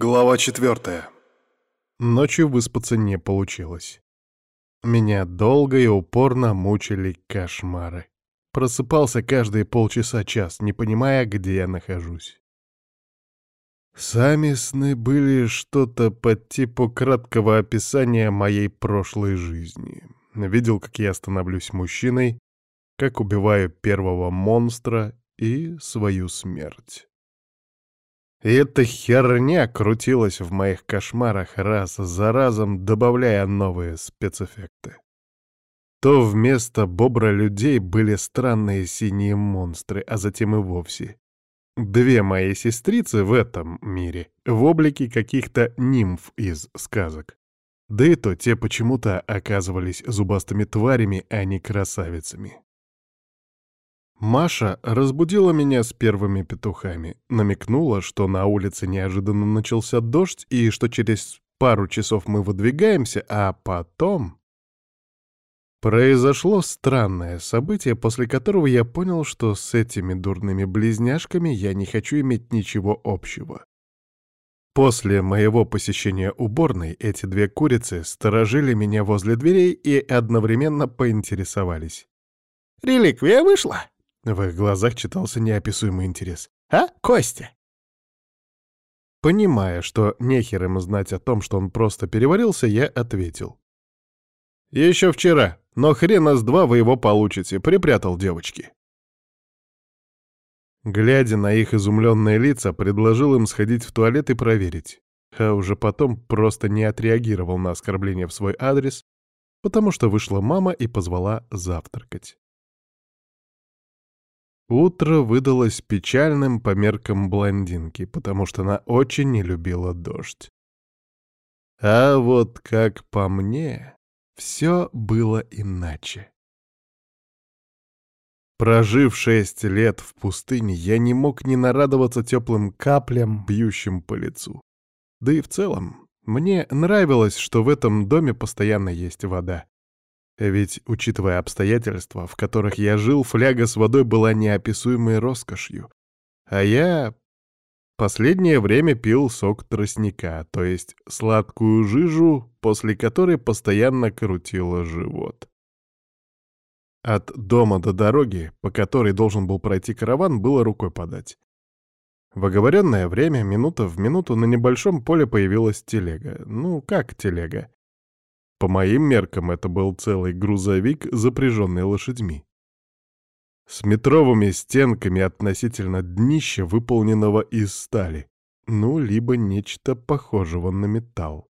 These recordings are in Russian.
Глава четвертая. Ночью выспаться не получилось. Меня долго и упорно мучили кошмары. Просыпался каждые полчаса-час, не понимая, где я нахожусь. Сами сны были что-то по типу краткого описания моей прошлой жизни. Видел, как я становлюсь мужчиной, как убиваю первого монстра и свою смерть. И эта херня крутилась в моих кошмарах раз за разом, добавляя новые спецэффекты. То вместо бобра людей были странные синие монстры, а затем и вовсе. Две мои сестрицы в этом мире в облике каких-то нимф из сказок. Да и то те почему-то оказывались зубастыми тварями, а не красавицами. Маша разбудила меня с первыми петухами, намекнула, что на улице неожиданно начался дождь и что через пару часов мы выдвигаемся, а потом... Произошло странное событие, после которого я понял, что с этими дурными близняшками я не хочу иметь ничего общего. После моего посещения уборной эти две курицы сторожили меня возле дверей и одновременно поинтересовались. «Реликвия вышла?» В их глазах читался неописуемый интерес. «А, Костя?» Понимая, что нехер им знать о том, что он просто переварился, я ответил. «Еще вчера, но хрена с два вы его получите, припрятал девочки». Глядя на их изумленные лица, предложил им сходить в туалет и проверить. А уже потом просто не отреагировал на оскорбление в свой адрес, потому что вышла мама и позвала завтракать. Утро выдалось печальным по меркам блондинки, потому что она очень не любила дождь. А вот как по мне, все было иначе. Прожив шесть лет в пустыне, я не мог не нарадоваться теплым каплям, бьющим по лицу. Да и в целом, мне нравилось, что в этом доме постоянно есть вода. Ведь, учитывая обстоятельства, в которых я жил, фляга с водой была неописуемой роскошью. А я последнее время пил сок тростника, то есть сладкую жижу, после которой постоянно крутило живот. От дома до дороги, по которой должен был пройти караван, было рукой подать. В оговоренное время, минута в минуту, на небольшом поле появилась телега. Ну, как телега? По моим меркам, это был целый грузовик, запряженный лошадьми. С метровыми стенками относительно днища, выполненного из стали, ну, либо нечто похожего на металл.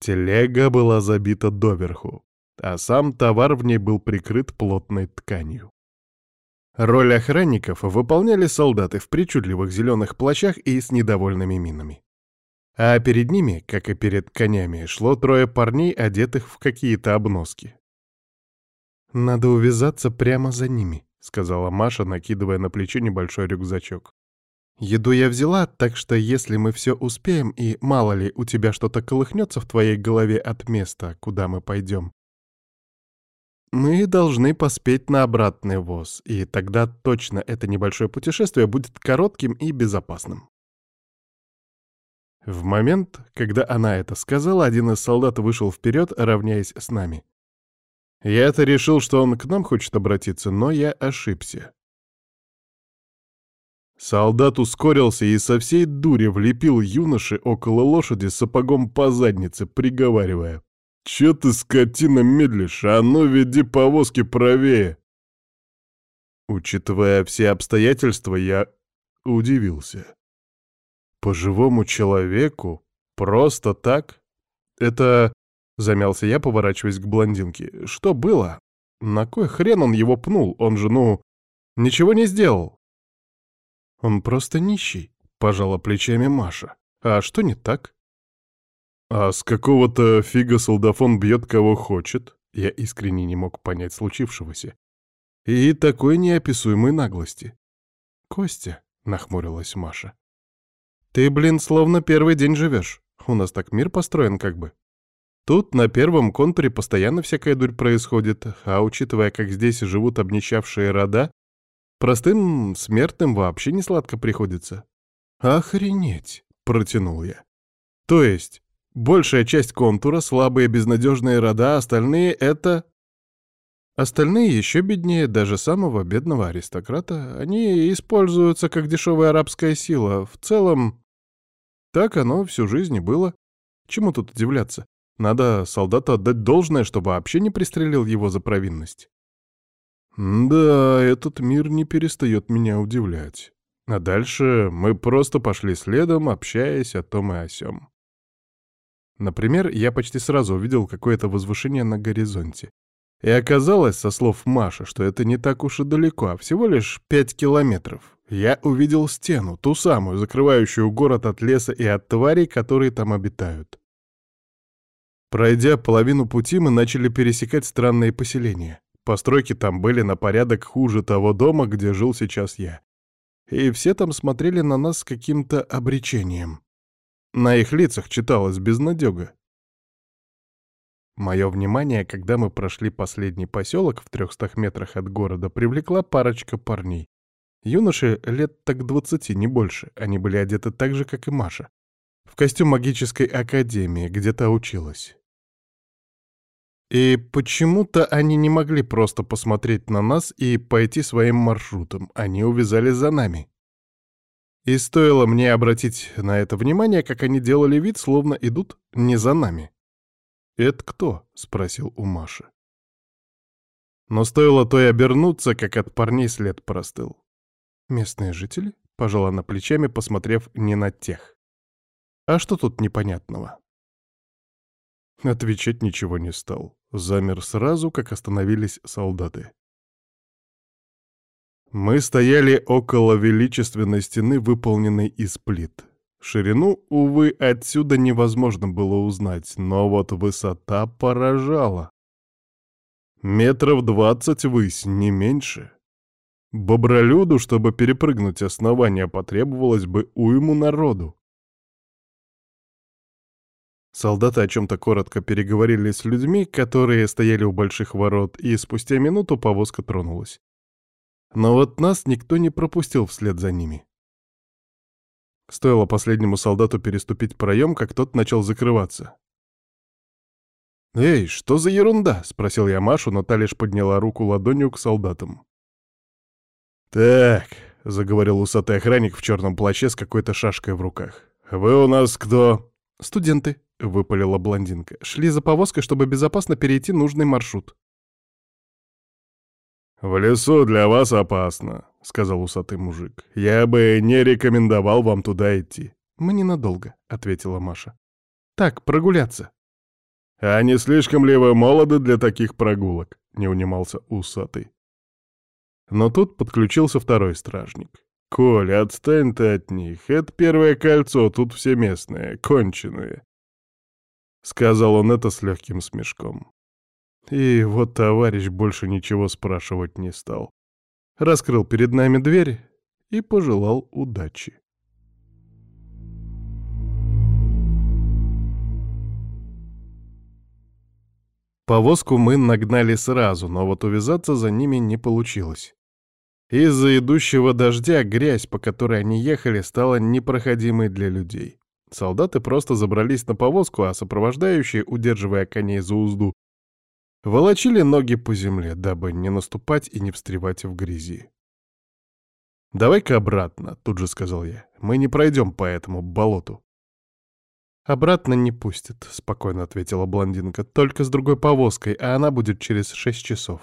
Телега была забита доверху, а сам товар в ней был прикрыт плотной тканью. Роль охранников выполняли солдаты в причудливых зеленых плащах и с недовольными минами. А перед ними, как и перед конями, шло трое парней, одетых в какие-то обноски. «Надо увязаться прямо за ними», — сказала Маша, накидывая на плечо небольшой рюкзачок. «Еду я взяла, так что если мы все успеем, и мало ли у тебя что-то колыхнется в твоей голове от места, куда мы пойдем, мы должны поспеть на обратный воз, и тогда точно это небольшое путешествие будет коротким и безопасным». В момент, когда она это сказала, один из солдат вышел вперед, равняясь с нами. Я-то решил, что он к нам хочет обратиться, но я ошибся. Солдат ускорился и со всей дури влепил юноши около лошади сапогом по заднице, приговаривая. «Чё ты, скотина, медлишь? А ну, веди повозки правее!» Учитывая все обстоятельства, я удивился. По живому человеку? Просто так? Это... Замялся я, поворачиваясь к блондинке. Что было? На кой хрен он его пнул? Он же, ну, ничего не сделал. Он просто нищий, пожала плечами Маша. А что не так? А с какого-то фига солдафон бьет кого хочет? Я искренне не мог понять случившегося. И такой неописуемой наглости. Костя, нахмурилась Маша. Ты, блин, словно первый день живешь. У нас так мир построен как бы. Тут на первом контуре постоянно всякая дурь происходит, а учитывая, как здесь живут обнищавшие рода, простым смертным вообще не сладко приходится. Охренеть, — протянул я. «То есть, большая часть контура, слабые безнадежные рода, остальные — это...» Остальные еще беднее даже самого бедного аристократа. Они используются как дешевая арабская сила. В целом, так оно всю жизнь и было. Чему тут удивляться? Надо солдату отдать должное, чтобы вообще не пристрелил его за провинность. Да, этот мир не перестает меня удивлять. А дальше мы просто пошли следом, общаясь о том и о сём. Например, я почти сразу увидел какое-то возвышение на горизонте. И оказалось, со слов Маши, что это не так уж и далеко, а всего лишь пять километров. Я увидел стену, ту самую, закрывающую город от леса и от тварей, которые там обитают. Пройдя половину пути, мы начали пересекать странные поселения. Постройки там были на порядок хуже того дома, где жил сейчас я. И все там смотрели на нас с каким-то обречением. На их лицах читалось безнадега. Мое внимание, когда мы прошли последний поселок в трехстах метрах от города, привлекла парочка парней. Юноши лет так двадцати, не больше. Они были одеты так же, как и Маша. В костюм магической академии, где-то училась. И почему-то они не могли просто посмотреть на нас и пойти своим маршрутом. Они увязали за нами. И стоило мне обратить на это внимание, как они делали вид, словно идут не за нами. «Это кто?» — спросил у Маши. Но стоило той обернуться, как от парней след простыл. «Местные жители?» — пожала она плечами, посмотрев не на тех. «А что тут непонятного?» Отвечать ничего не стал. Замер сразу, как остановились солдаты. Мы стояли около величественной стены, выполненной из плит. Ширину, увы, отсюда невозможно было узнать, но вот высота поражала. Метров двадцать высь, не меньше. Бобролюду, чтобы перепрыгнуть основание, потребовалось бы уйму народу. Солдаты о чем-то коротко переговорили с людьми, которые стояли у больших ворот, и спустя минуту повозка тронулась. Но вот нас никто не пропустил вслед за ними. Стоило последнему солдату переступить проем, как тот начал закрываться. «Эй, что за ерунда?» — спросил я Машу, но та лишь подняла руку ладонью к солдатам. «Так», — заговорил усатый охранник в черном плаще с какой-то шашкой в руках. «Вы у нас кто?» «Студенты», — выпалила блондинка. «Шли за повозкой, чтобы безопасно перейти нужный маршрут». «В лесу для вас опасно», — сказал усатый мужик. «Я бы не рекомендовал вам туда идти». «Мы ненадолго», — ответила Маша. «Так, прогуляться». «А не слишком ли вы молоды для таких прогулок?» — не унимался усатый. Но тут подключился второй стражник. «Коля, отстань ты от них. Это первое кольцо, тут все местные, конченые». Сказал он это с легким смешком. И вот товарищ больше ничего спрашивать не стал. Раскрыл перед нами дверь и пожелал удачи. Повозку мы нагнали сразу, но вот увязаться за ними не получилось. Из-за идущего дождя грязь, по которой они ехали, стала непроходимой для людей. Солдаты просто забрались на повозку, а сопровождающие, удерживая коней за узду, волочили ноги по земле, дабы не наступать и не встревать в грязи. «Давай-ка обратно», — тут же сказал я. «Мы не пройдем по этому болоту». «Обратно не пустят», — спокойно ответила блондинка. «Только с другой повозкой, а она будет через шесть часов».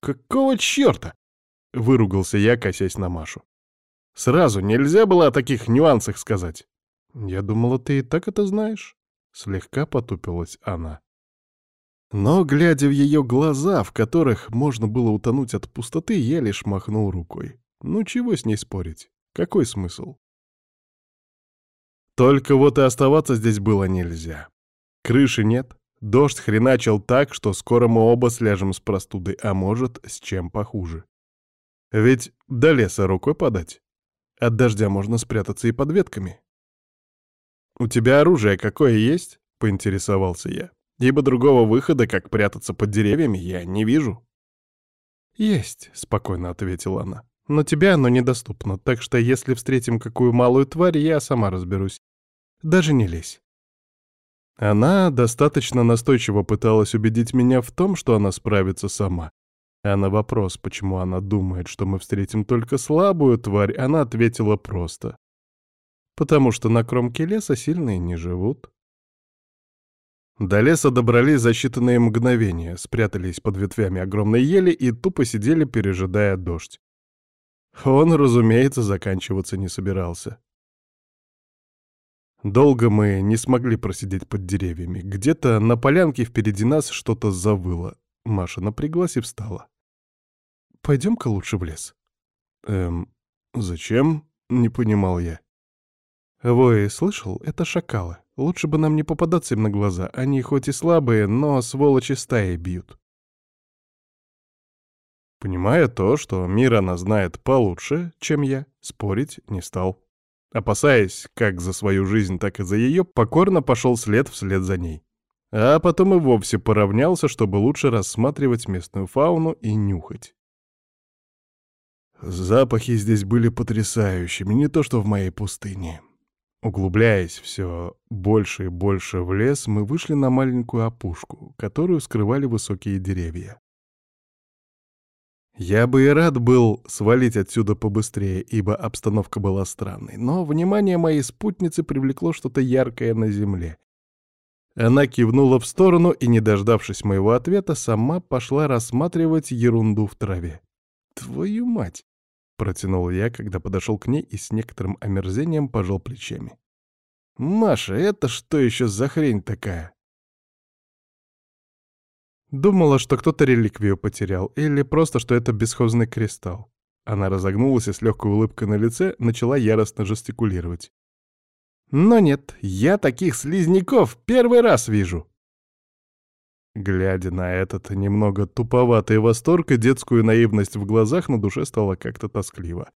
«Какого черта?» — выругался я, косясь на Машу. «Сразу нельзя было о таких нюансах сказать». «Я думала, ты и так это знаешь». Слегка потупилась она. Но, глядя в ее глаза, в которых можно было утонуть от пустоты, я лишь махнул рукой. Ну чего с ней спорить? Какой смысл? Только вот и оставаться здесь было нельзя. Крыши нет, дождь хреначил так, что скоро мы оба сляжем с простудой, а может, с чем похуже. Ведь до леса рукой подать. От дождя можно спрятаться и под ветками. «У тебя оружие какое есть?» — поинтересовался я ибо другого выхода, как прятаться под деревьями, я не вижу. «Есть», — спокойно ответила она. «Но тебе оно недоступно, так что если встретим какую малую тварь, я сама разберусь. Даже не лезь. Она достаточно настойчиво пыталась убедить меня в том, что она справится сама. А на вопрос, почему она думает, что мы встретим только слабую тварь, она ответила просто. Потому что на кромке леса сильные не живут. До леса добрались за считанные мгновения, спрятались под ветвями огромной ели и тупо сидели, пережидая дождь. Он, разумеется, заканчиваться не собирался. Долго мы не смогли просидеть под деревьями. Где-то на полянке впереди нас что-то завыло. Маша напряглась и встала. «Пойдем-ка лучше в лес». «Эм, зачем?» — не понимал я. «Вой, слышал? Это шакалы. Лучше бы нам не попадаться им на глаза. Они хоть и слабые, но сволочи стаи бьют». Понимая то, что мир она знает получше, чем я, спорить не стал. Опасаясь как за свою жизнь, так и за ее, покорно пошел след вслед за ней. А потом и вовсе поравнялся, чтобы лучше рассматривать местную фауну и нюхать. Запахи здесь были потрясающими, не то что в моей пустыне. Углубляясь все больше и больше в лес, мы вышли на маленькую опушку, которую скрывали высокие деревья. Я бы и рад был свалить отсюда побыстрее, ибо обстановка была странной, но внимание моей спутницы привлекло что-то яркое на земле. Она кивнула в сторону и, не дождавшись моего ответа, сама пошла рассматривать ерунду в траве. «Твою мать!» — протянул я, когда подошел к ней и с некоторым омерзением пожал плечами. «Маша, это что еще за хрень такая?» Думала, что кто-то реликвию потерял, или просто, что это бесхозный кристалл. Она разогнулась и с легкой улыбкой на лице начала яростно жестикулировать. «Но нет, я таких слизняков первый раз вижу!» Глядя на этот немного туповатый восторг и детскую наивность в глазах, на душе стало как-то тоскливо.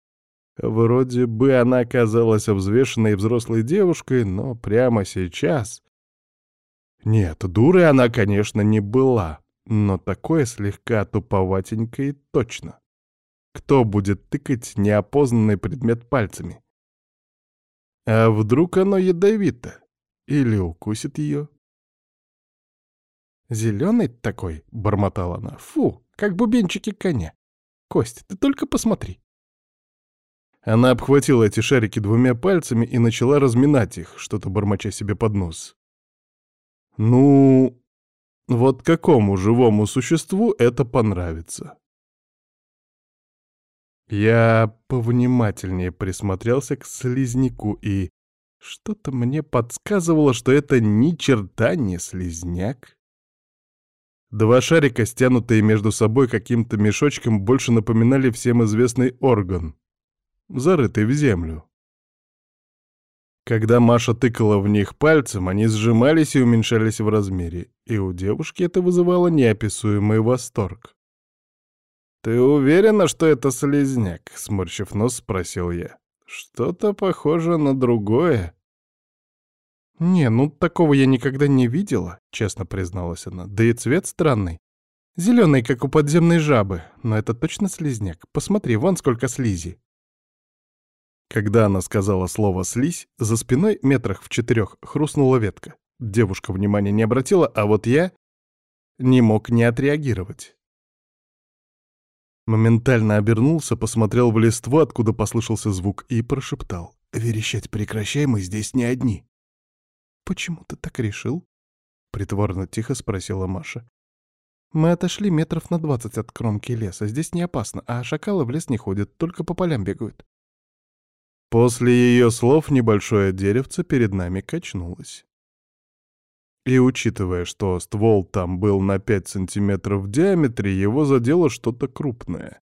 Вроде бы она оказалась взвешенной взрослой девушкой, но прямо сейчас... Нет, дурой она, конечно, не была но такое слегка туповатенькое точно. Кто будет тыкать неопознанный предмет пальцами? А вдруг оно ядовито? Или укусит ее? «Зеленый такой», — бормотала она. «Фу, как бубенчики коня. Кость, ты только посмотри». Она обхватила эти шарики двумя пальцами и начала разминать их, что-то бормоча себе под нос. «Ну, вот какому живому существу это понравится? Я повнимательнее присмотрелся к слизняку, и что-то мне подсказывало, что это ни черта не слизняк. Два шарика, стянутые между собой каким-то мешочком, больше напоминали всем известный орган, зарытый в землю. Когда Маша тыкала в них пальцем, они сжимались и уменьшались в размере, и у девушки это вызывало неописуемый восторг. «Ты уверена, что это слезняк?» — сморщив нос, спросил я. «Что-то похоже на другое». «Не, ну такого я никогда не видела», — честно призналась она. «Да и цвет странный. Зеленый, как у подземной жабы. Но это точно слезняк. Посмотри, вон сколько слизи». Когда она сказала слово «слизь», за спиной метрах в четырех хрустнула ветка. Девушка внимания не обратила, а вот я не мог не отреагировать. Моментально обернулся, посмотрел в листву, откуда послышался звук, и прошептал. «Верещать прекращай, мы здесь не одни». «Почему ты так решил?» — притворно тихо спросила Маша. «Мы отошли метров на двадцать от кромки леса. Здесь не опасно, а шакалы в лес не ходят, только по полям бегают». После ее слов небольшое деревце перед нами качнулось. И учитывая, что ствол там был на 5 сантиметров в диаметре, его задело что-то крупное.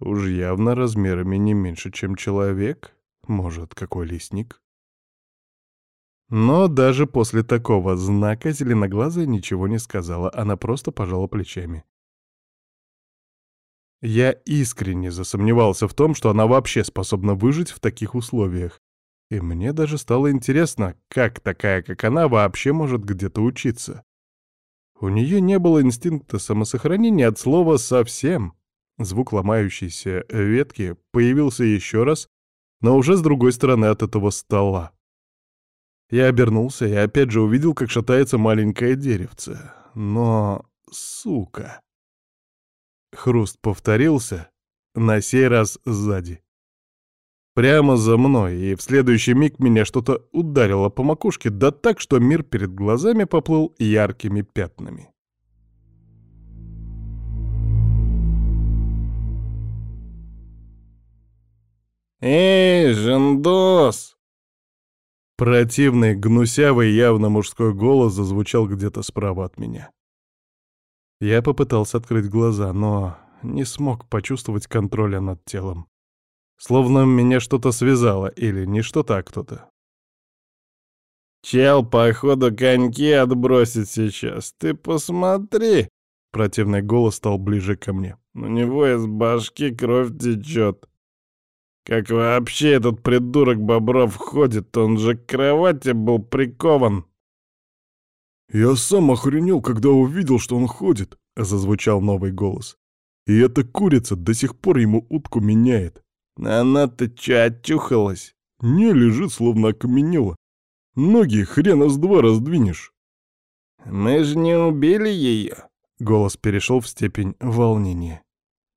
Уж явно размерами не меньше, чем человек, может, какой лесник. Но даже после такого знака зеленоглазая ничего не сказала, она просто пожала плечами. Я искренне засомневался в том, что она вообще способна выжить в таких условиях. И мне даже стало интересно, как такая, как она, вообще может где-то учиться. У нее не было инстинкта самосохранения от слова «совсем». Звук ломающейся ветки появился еще раз, но уже с другой стороны от этого стола. Я обернулся и опять же увидел, как шатается маленькое деревце. Но, сука... Хруст повторился, на сей раз сзади. Прямо за мной, и в следующий миг меня что-то ударило по макушке, да так, что мир перед глазами поплыл яркими пятнами. «Эй, Жендос!» Противный, гнусявый, явно мужской голос зазвучал где-то справа от меня. Я попытался открыть глаза, но не смог почувствовать контроля над телом. Словно меня что-то связало, или не что-то, а кто-то. «Чел, походу, коньки отбросит сейчас. Ты посмотри!» Противный голос стал ближе ко мне. «У него из башки кровь течет. Как вообще этот придурок Бобров ходит? Он же к кровати был прикован!» «Я сам охренел, когда увидел, что он ходит», — зазвучал новый голос. «И эта курица до сих пор ему утку меняет. Она-то чё, отчухалась? Не, лежит, словно окаменела. Ноги хрена с два раздвинешь. Мы же не убили ее. Голос перешел в степень волнения.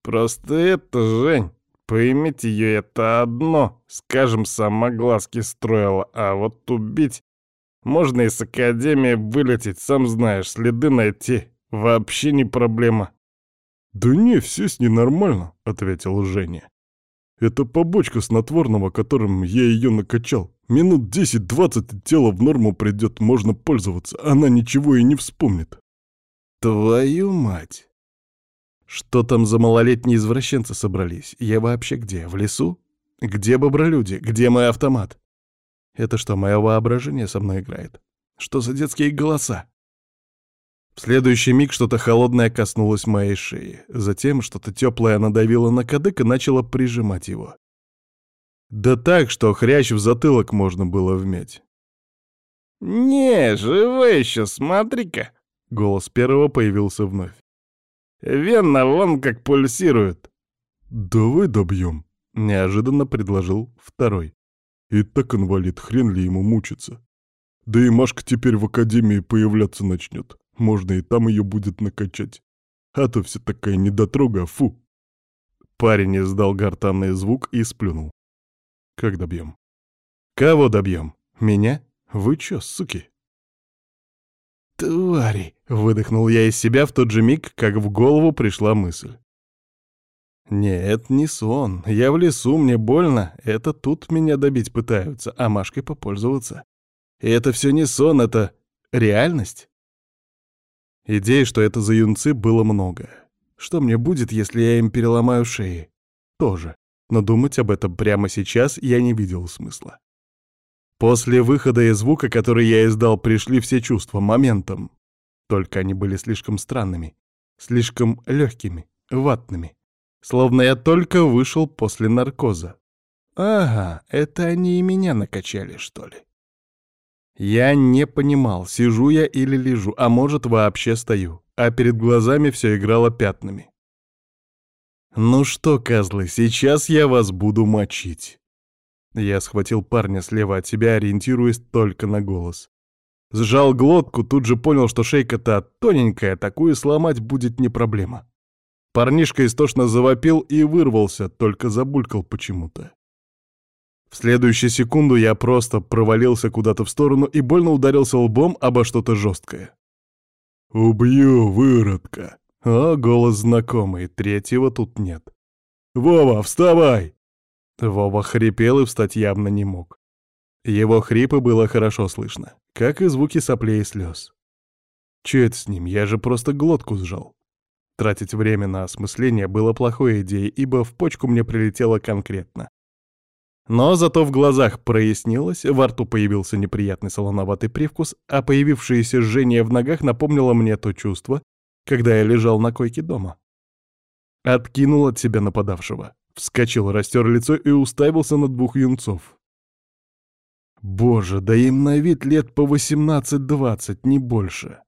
Просто это, Жень, поймите ее это одно. Скажем, сама глазки строила, а вот убить... Можно и с Академии вылететь, сам знаешь, следы найти. Вообще не проблема. «Да не, все с ней нормально», — ответил Женя. Это побочка снотворного, которым я ее накачал. Минут 10-20 тело в норму придет, можно пользоваться. Она ничего и не вспомнит. Твою мать! Что там за малолетние извращенцы собрались? Я вообще где? В лесу? Где бобролюди? Где мой автомат? Это что, мое воображение со мной играет? Что за детские голоса? В следующий миг что-то холодное коснулось моей шеи. Затем что-то теплое надавило на кадык и начало прижимать его. Да так, что хрящ в затылок можно было вмять. «Не, живой еще, смотри-ка!» Голос первого появился вновь. «Вена вон как пульсирует!» «Давай добьем», — неожиданно предложил второй. «И так инвалид, хрен ли ему мучиться. Да и Машка теперь в академии появляться начнет. Можно и там ее будет накачать. А то все такая недотрога, фу. Парень издал гортанный звук и сплюнул. Как добьем? Кого добьем? Меня? Вы чё, суки? Твари! Выдохнул я из себя в тот же миг, как в голову пришла мысль. Нет, не сон. Я в лесу, мне больно. Это тут меня добить пытаются, а Машкой попользоваться. И это все не сон, это реальность. Идей, что это за юнцы, было много. Что мне будет, если я им переломаю шеи? Тоже. Но думать об этом прямо сейчас я не видел смысла. После выхода и звука, который я издал, пришли все чувства моментом. Только они были слишком странными, слишком легкими, ватными. Словно я только вышел после наркоза. Ага, это они и меня накачали, что ли? Я не понимал, сижу я или лежу, а может вообще стою, а перед глазами все играло пятнами. «Ну что, козлы, сейчас я вас буду мочить». Я схватил парня слева от себя, ориентируясь только на голос. Сжал глотку, тут же понял, что шейка-то тоненькая, такую сломать будет не проблема. Парнишка истошно завопил и вырвался, только забулькал почему-то. В следующую секунду я просто провалился куда-то в сторону и больно ударился лбом обо что-то жесткое. «Убью, выродка!» О, голос знакомый, третьего тут нет. «Вова, вставай!» Вова хрипел и встать явно не мог. Его хрипы было хорошо слышно, как и звуки соплей и слез. Че это с ним? Я же просто глотку сжал. Тратить время на осмысление было плохой идеей, ибо в почку мне прилетело конкретно. Но зато в глазах прояснилось, во рту появился неприятный солоноватый привкус, а появившееся жжение в ногах напомнило мне то чувство, когда я лежал на койке дома. Откинул от себя нападавшего, вскочил, растер лицо и уставился на двух юнцов. Боже, да им на вид лет по 18-20, не больше.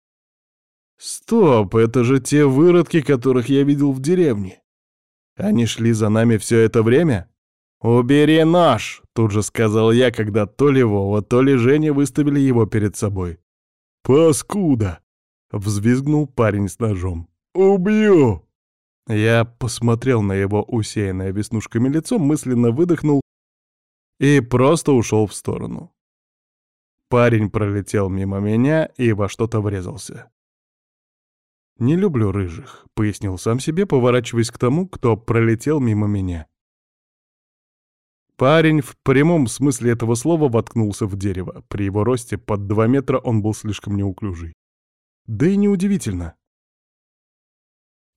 Стоп, это же те выродки, которых я видел в деревне. Они шли за нами все это время? «Убери нож!» — тут же сказал я, когда то ли Вова, то ли Женя выставили его перед собой. «Паскуда!» — взвизгнул парень с ножом. «Убью!» Я посмотрел на его усеянное веснушками лицо, мысленно выдохнул и просто ушел в сторону. Парень пролетел мимо меня и во что-то врезался. «Не люблю рыжих», — пояснил сам себе, поворачиваясь к тому, кто пролетел мимо меня. Парень в прямом смысле этого слова воткнулся в дерево. При его росте под два метра он был слишком неуклюжий. Да и неудивительно.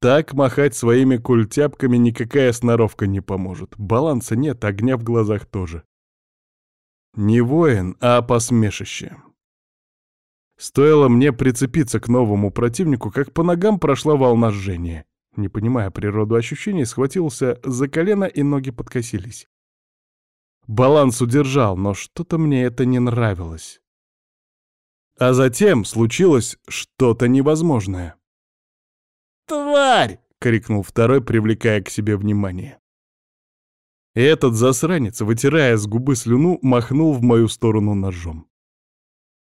Так махать своими культяпками никакая сноровка не поможет. Баланса нет, огня в глазах тоже. Не воин, а посмешище. Стоило мне прицепиться к новому противнику, как по ногам прошла волна жжения. Не понимая природу ощущений, схватился за колено и ноги подкосились. Баланс удержал, но что-то мне это не нравилось. А затем случилось что-то невозможное. «Тварь!» — крикнул второй, привлекая к себе внимание. И этот засранец, вытирая с губы слюну, махнул в мою сторону ножом.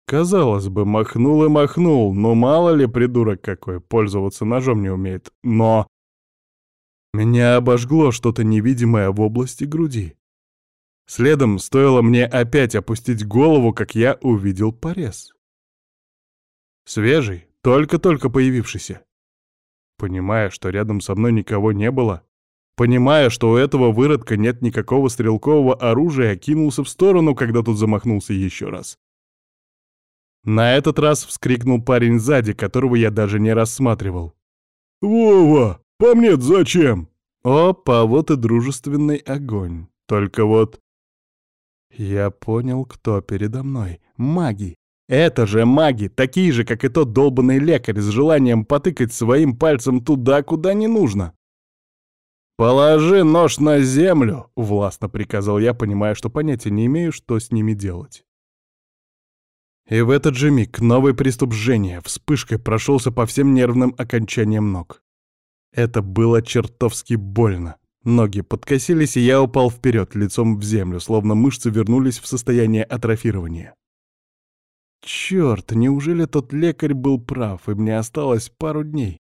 Казалось бы, махнул и махнул, но мало ли придурок какой, пользоваться ножом не умеет. Но... Меня обожгло что-то невидимое в области груди. Следом стоило мне опять опустить голову, как я увидел порез. Свежий, только-только появившийся. Понимая, что рядом со мной никого не было, понимая, что у этого выродка нет никакого стрелкового оружия, кинулся в сторону, когда тут замахнулся еще раз. На этот раз вскрикнул парень сзади, которого я даже не рассматривал. «Вова, по мне зачем?» Опа, вот и дружественный огонь. Только вот я понял, кто передо мной. Маги. Это же маги, такие же, как и тот долбанный лекарь, с желанием потыкать своим пальцем туда, куда не нужно. «Положи нож на землю!» — властно приказал я, понимая, что понятия не имею, что с ними делать. И в этот же миг новый приступ жжения вспышкой прошелся по всем нервным окончаниям ног. Это было чертовски больно. Ноги подкосились, и я упал вперед, лицом в землю, словно мышцы вернулись в состояние атрофирования. Черт, неужели тот лекарь был прав, и мне осталось пару дней?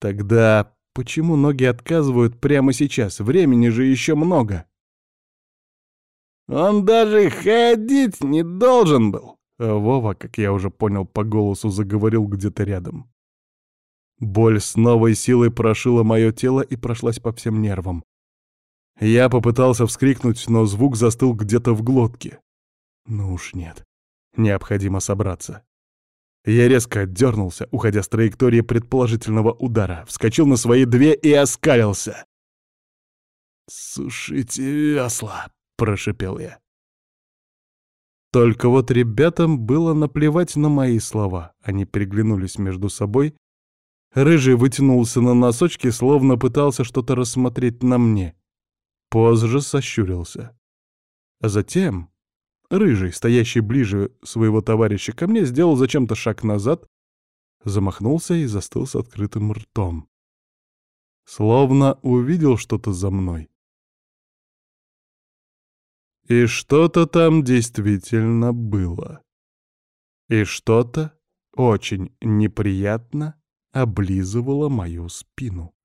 Тогда почему ноги отказывают прямо сейчас? Времени же еще много. Он даже ходить не должен был. А Вова, как я уже понял по голосу, заговорил где-то рядом. Боль с новой силой прошила мое тело и прошлась по всем нервам. Я попытался вскрикнуть, но звук застыл где-то в глотке. Ну уж нет. Необходимо собраться. Я резко отдернулся, уходя с траектории предположительного удара, вскочил на свои две и оскалился. «Сушите весла!» — прошипел я. Только вот ребятам было наплевать на мои слова. Они переглянулись между собой Рыжий вытянулся на носочки, словно пытался что-то рассмотреть на мне. Позже сощурился. А затем Рыжий, стоящий ближе своего товарища ко мне, сделал зачем-то шаг назад, замахнулся и застыл с открытым ртом. Словно увидел что-то за мной. И что-то там действительно было. И что-то очень неприятно облизывала мою спину.